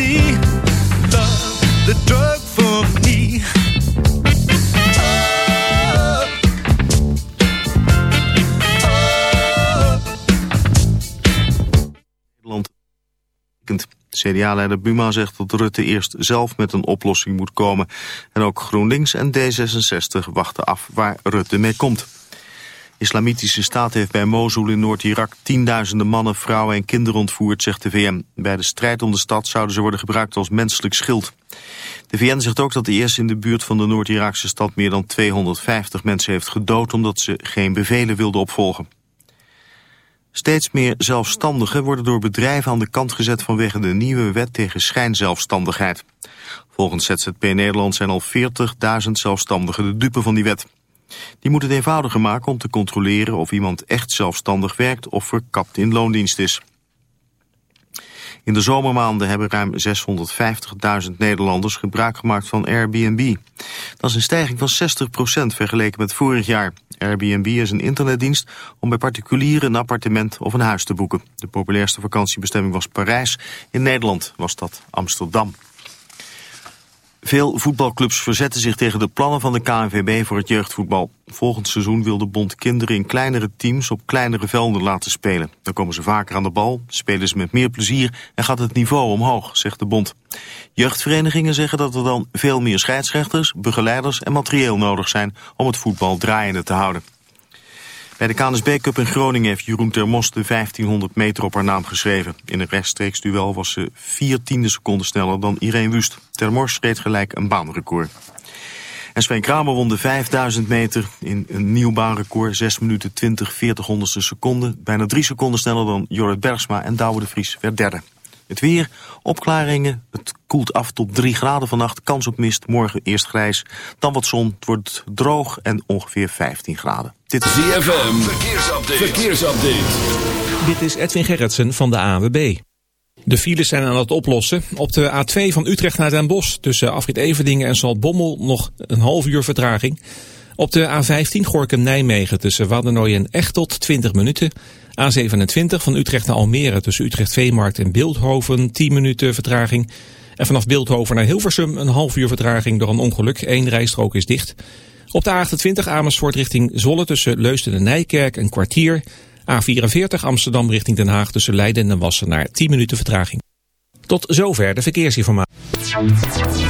see. The drug for me. Nederland. CDA-leider Buma zegt dat Rutte eerst zelf met een oplossing moet komen. En ook GroenLinks en D66 wachten af waar Rutte mee komt. Islamitische staat heeft bij Mosul in Noord-Irak tienduizenden mannen, vrouwen en kinderen ontvoerd, zegt de VN. Bij de strijd om de stad zouden ze worden gebruikt als menselijk schild. De VN zegt ook dat de eerste in de buurt van de Noord-Iraakse stad meer dan 250 mensen heeft gedood omdat ze geen bevelen wilden opvolgen. Steeds meer zelfstandigen worden door bedrijven aan de kant gezet vanwege de nieuwe wet tegen schijnzelfstandigheid. Volgens ZZP Nederland zijn al 40.000 zelfstandigen de dupe van die wet. Die moet het eenvoudiger maken om te controleren of iemand echt zelfstandig werkt of verkapt in loondienst is. In de zomermaanden hebben ruim 650.000 Nederlanders gebruik gemaakt van Airbnb. Dat is een stijging van 60% vergeleken met vorig jaar. Airbnb is een internetdienst om bij particulieren een appartement of een huis te boeken. De populairste vakantiebestemming was Parijs. In Nederland was dat Amsterdam. Veel voetbalclubs verzetten zich tegen de plannen van de KNVB voor het jeugdvoetbal. Volgend seizoen wil de bond kinderen in kleinere teams op kleinere velden laten spelen. Dan komen ze vaker aan de bal, spelen ze met meer plezier en gaat het niveau omhoog, zegt de bond. Jeugdverenigingen zeggen dat er dan veel meer scheidsrechters, begeleiders en materieel nodig zijn om het voetbal draaiende te houden. Bij de KNSB Cup in Groningen heeft Jeroen Termos de 1500 meter op haar naam geschreven. In een rechtstreeks duel was ze vier tiende seconden sneller dan Irene Wust. Termos reed gelijk een baanrecord. En Sven Kramer won de 5000 meter in een nieuw baanrecord. 6 minuten 20, 40 honderdste seconden. Bijna 3 seconden sneller dan Jorrit Bergsma en Douwe de Vries werd derde. Het weer, opklaringen, het koelt af tot 3 graden vannacht, kans op mist, morgen eerst grijs, dan wat zon, het wordt droog en ongeveer 15 graden. Dit is ZFM, verkeersupdate. verkeersupdate. Dit is Edwin Gerritsen van de AWB. De files zijn aan het oplossen. Op de A2 van Utrecht naar Den Bosch tussen Afrit Everdingen en Zaltbommel nog een half uur vertraging. Op de A15 Gorkum-Nijmegen tussen Waddenooy en Echtelt 20 minuten. A27 van Utrecht naar Almere tussen Utrecht Veemarkt en Beeldhoven 10 minuten vertraging. En vanaf Beeldhoven naar Hilversum een half uur vertraging door een ongeluk. Eén rijstrook is dicht. Op de A28 Amersfoort richting Zolle tussen Leusden en Nijkerk een kwartier. A44 Amsterdam richting Den Haag tussen Leiden en Wassenaar 10 minuten vertraging. Tot zover de verkeersinformatie.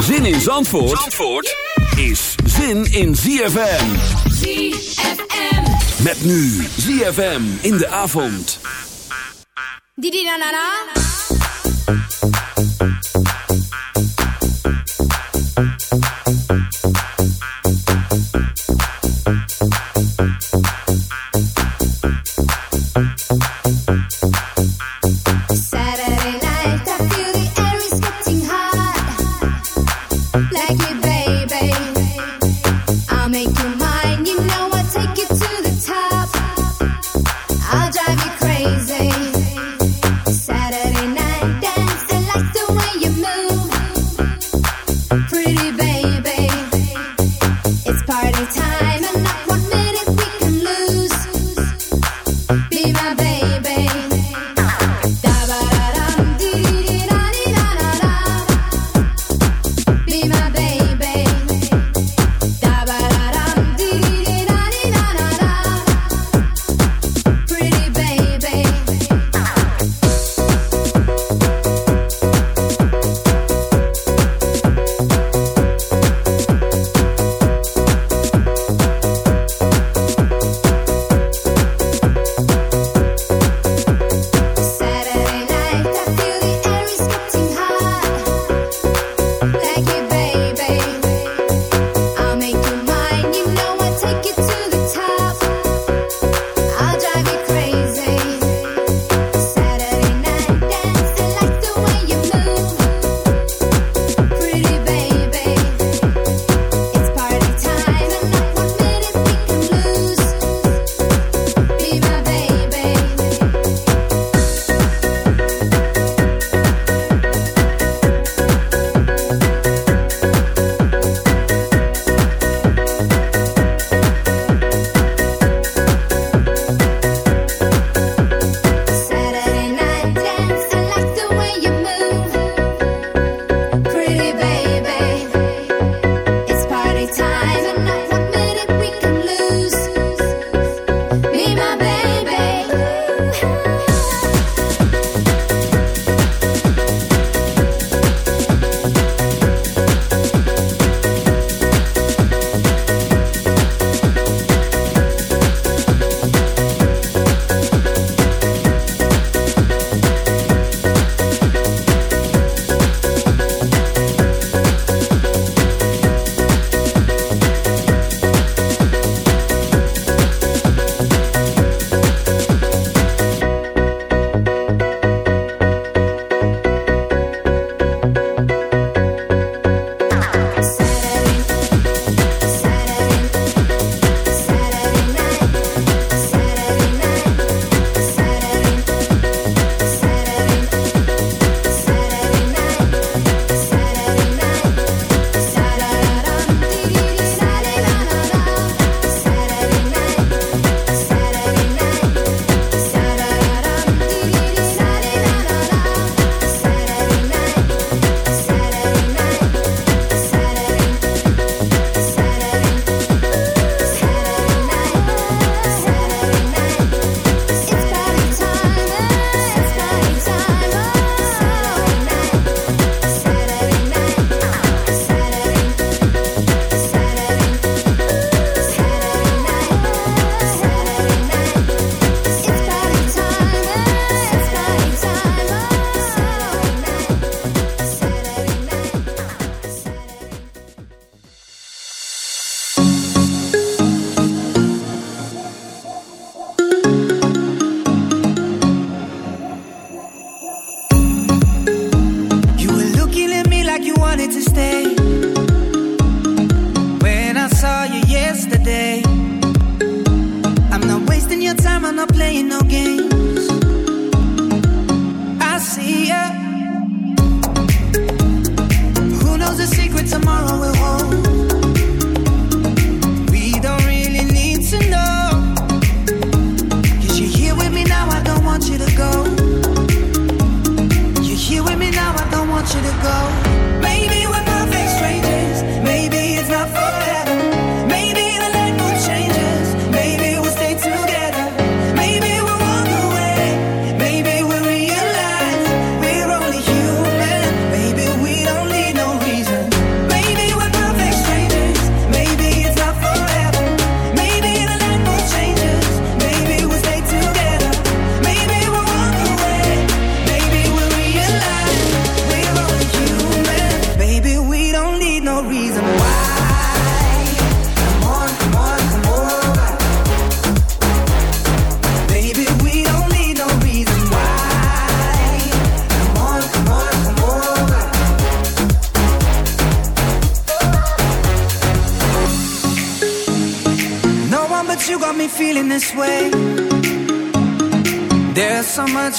Zin in Zandvoort, Zandvoort is zin in ZFM. ZFM. Met nu ZFM in de avond. Didi na na na.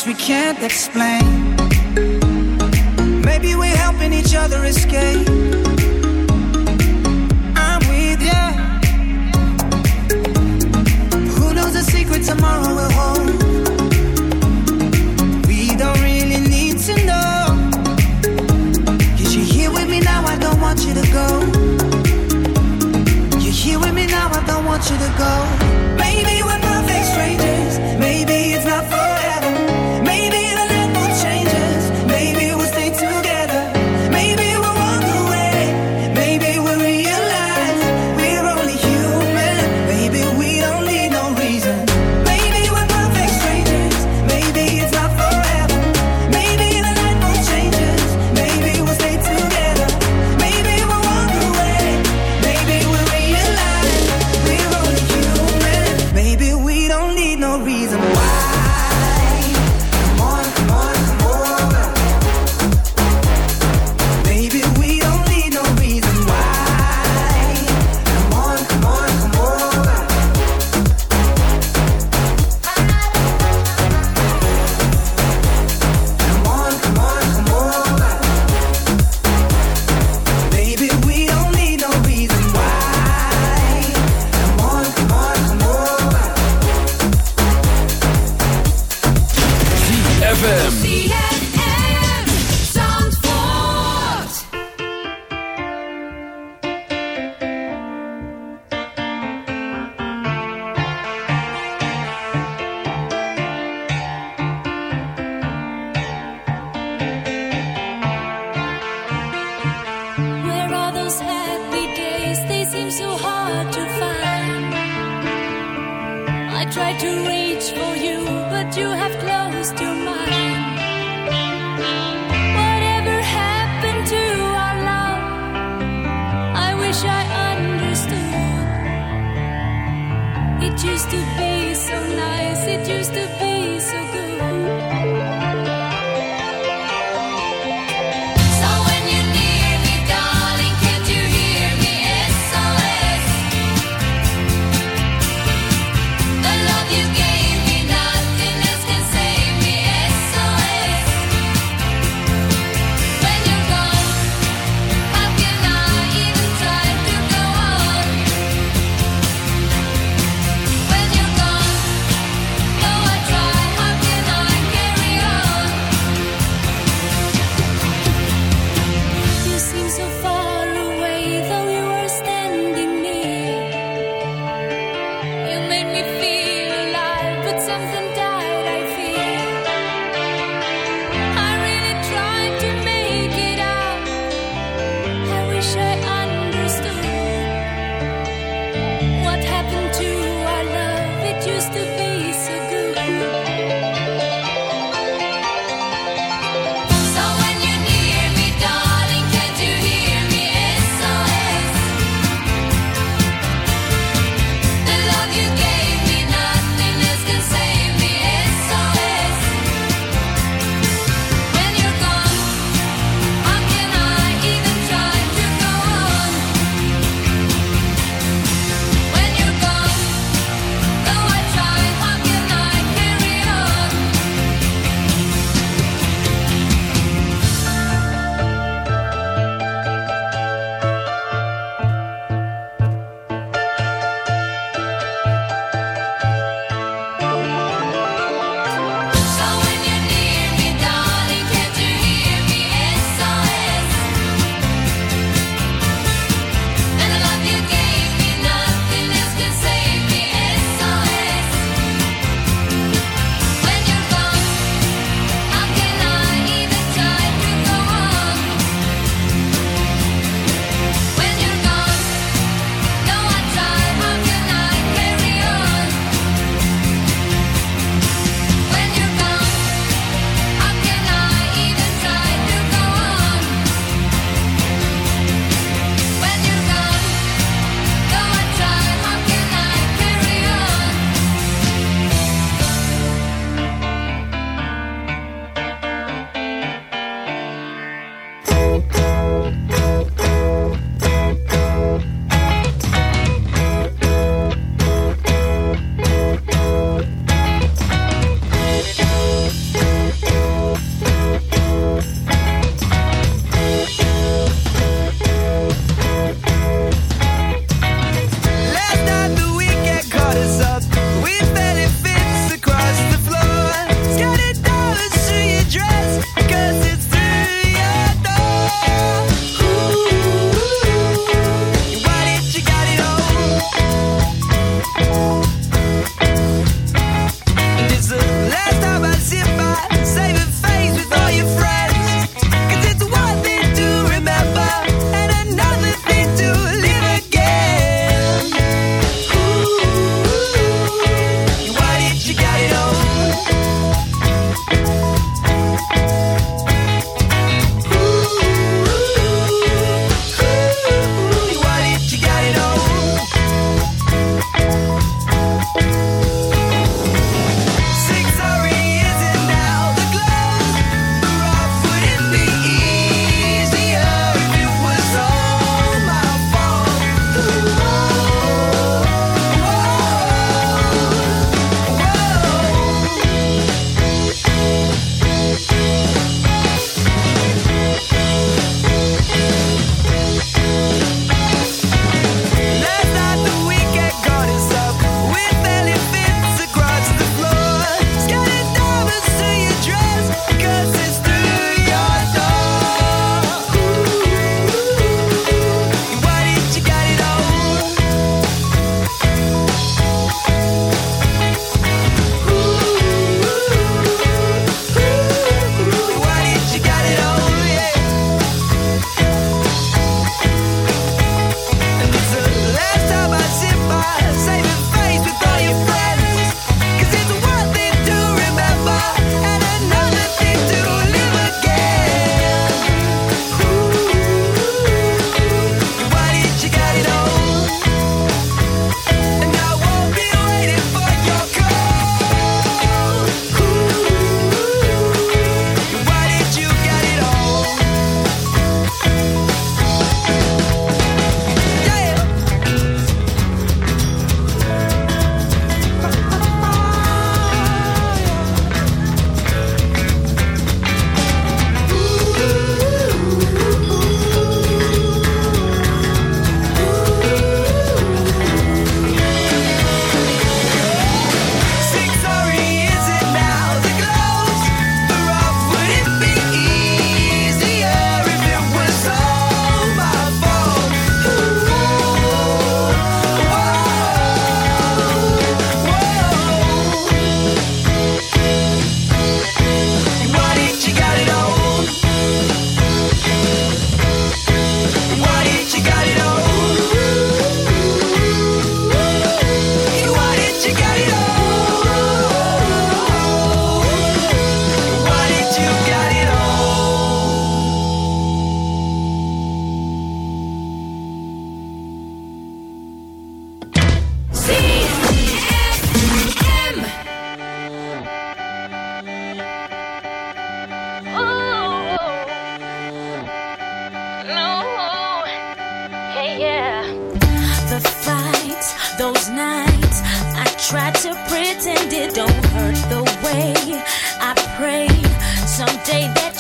We can't explain.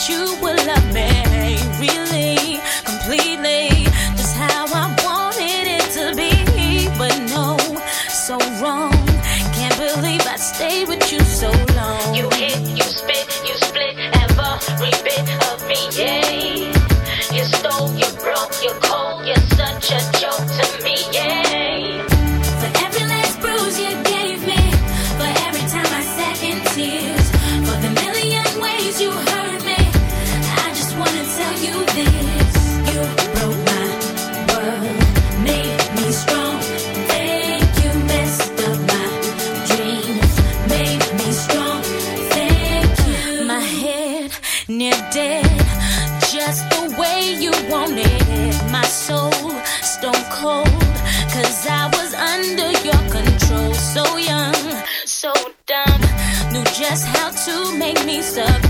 you will love me. Stop.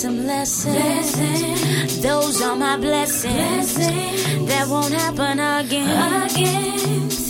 some lessons. blessings. Those are my blessings. blessings. That won't happen again. again.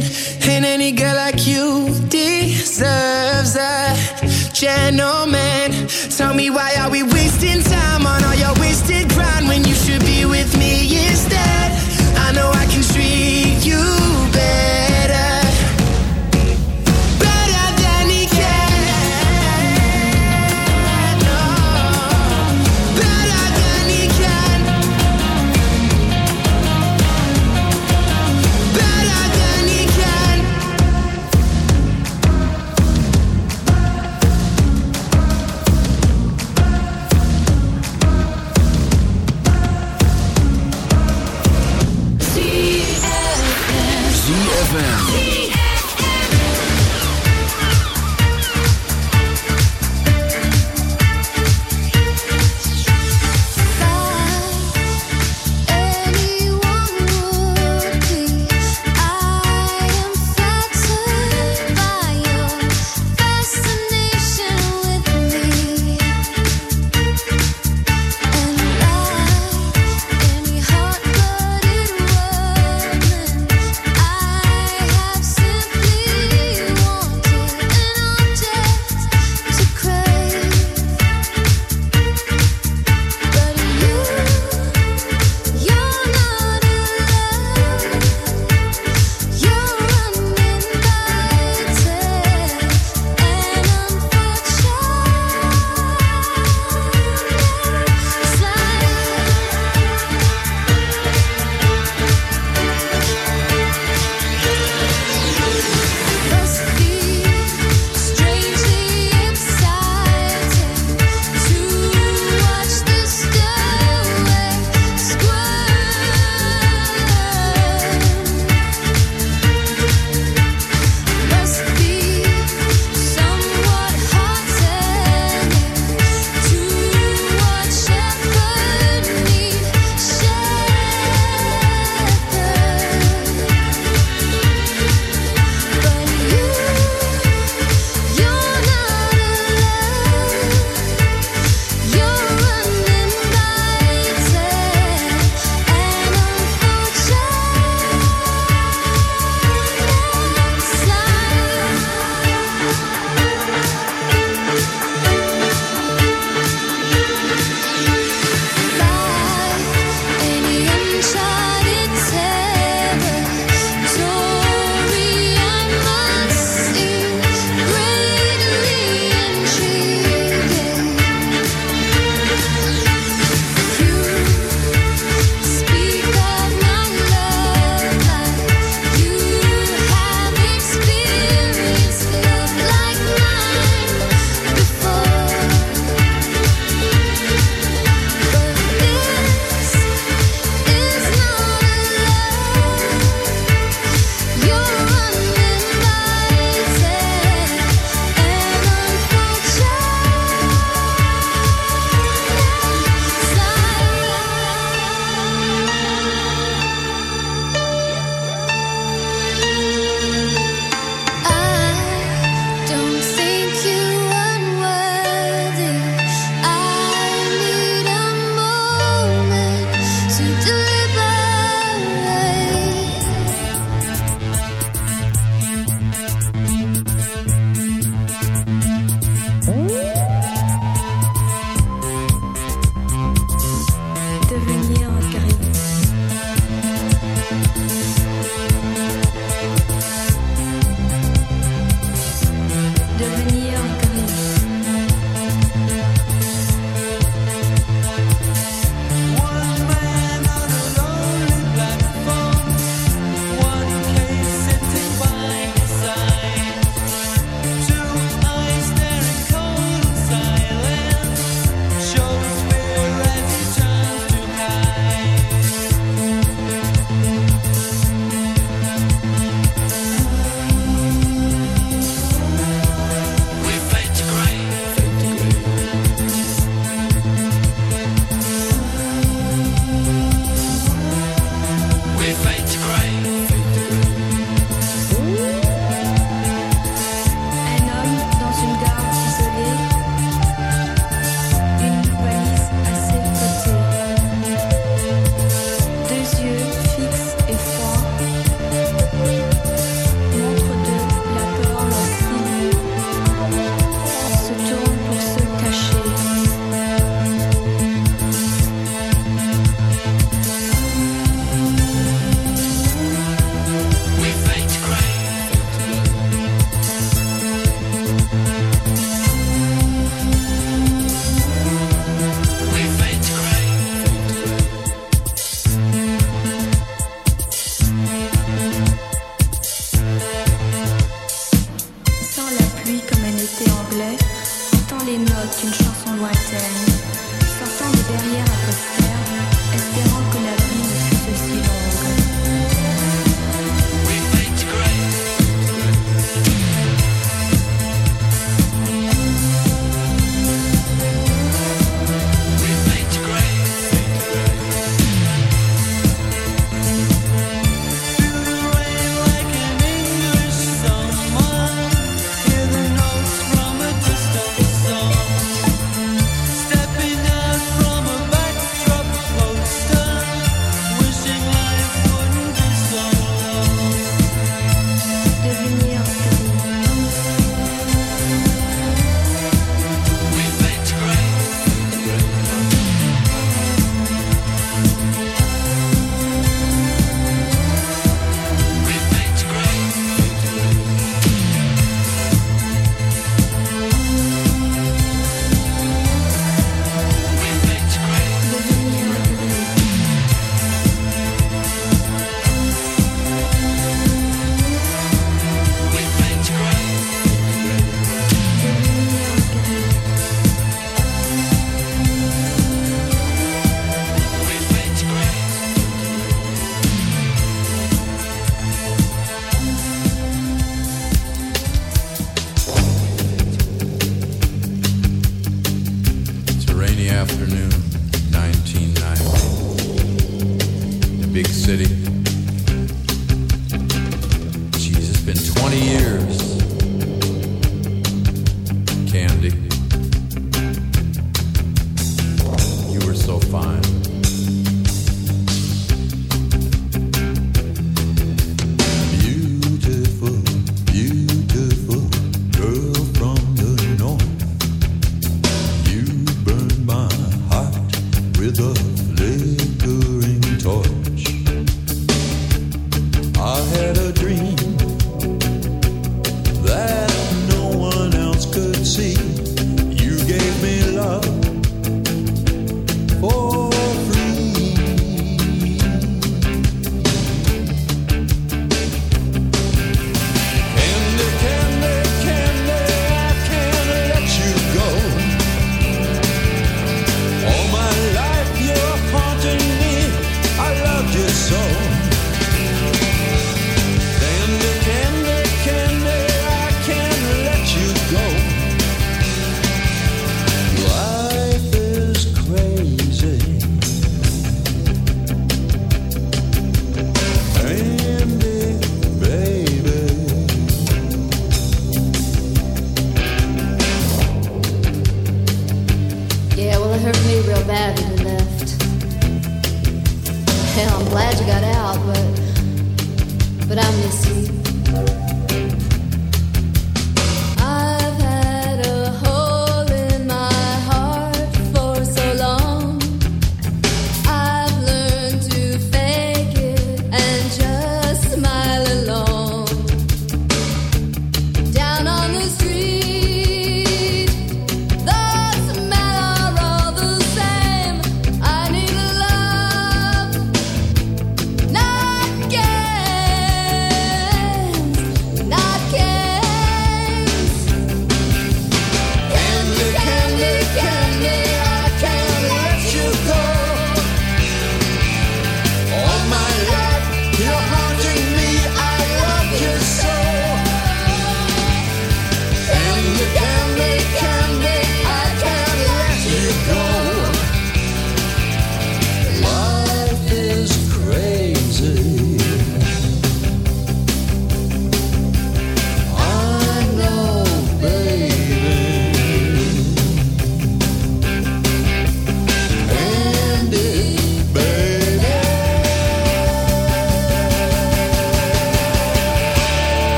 Can. And any girl like you deserves a gentleman. Tell me why are we wasting time on all your wasted grind when you should be with me